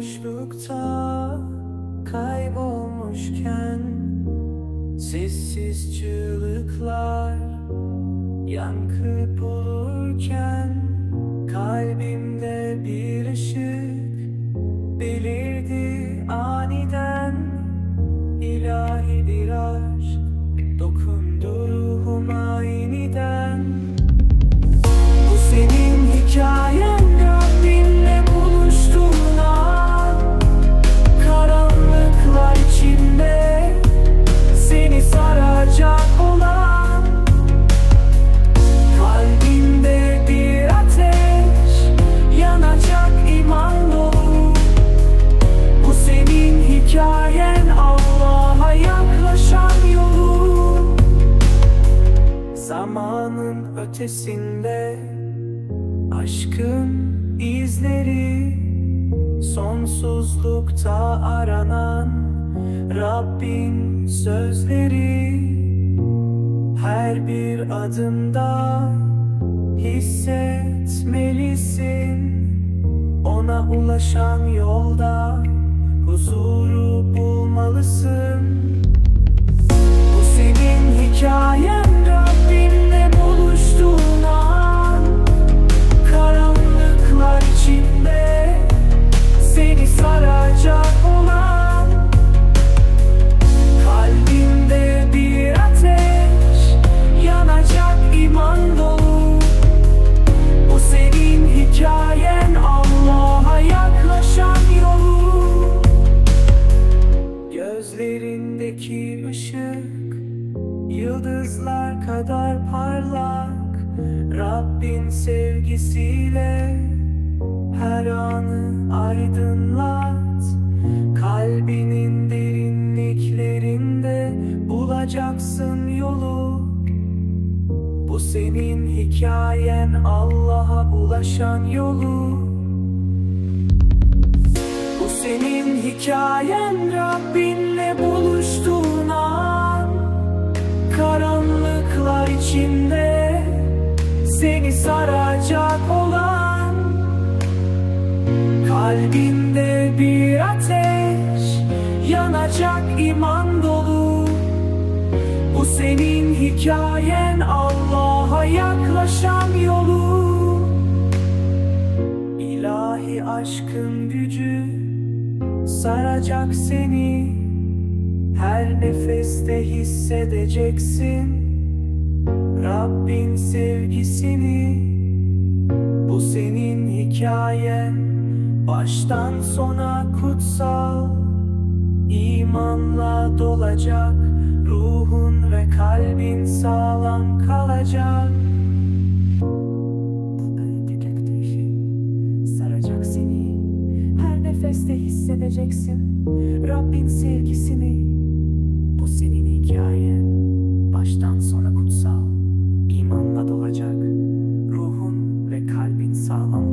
boşlukta kaybolmuşken Sessiz çığlıklar yankı bulurken Kalbimde bir ışık ötesinde. Aşkın izleri Sonsuzlukta aranan Rabbin sözleri. Her bir adımda hissetmelisin. Ona ulaşan yolda huzuru bulmalısın Gözlerindeki ışık Yıldızlar kadar parlak. Rabbin sevgisiyle Her anı aydınlat. Kalbinin derinliklerinde Bulacaksın yolu. Bu senin hikayen Allah'a ulaşan yolu senin hikayen Rabbinle buluştuğun an Karanlıklar içinde seni saracak olan Kalbinde bir ateş yanacak iman dolu. Bu senin hikayen Allah'a yaklaşan yolu. İlahi aşkın gücü saracak seni. Her nefeste hissedeceksin. Rabbin sevgisini. Bu senin hikayen. Baştan sona kutsal. İmanla dolacak. Ruhun ve kalbin sağlam kalacak nefeste hissedeceksin. Rabbin sevgisini. Bu senin hikayen. Baştan sona kutsal. İmanla dolacak. Ruhun ve kalbin sağlam